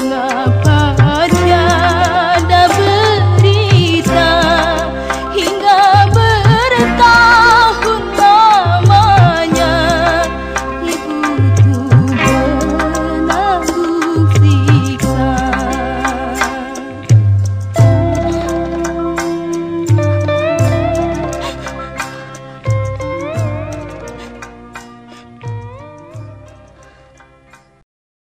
love.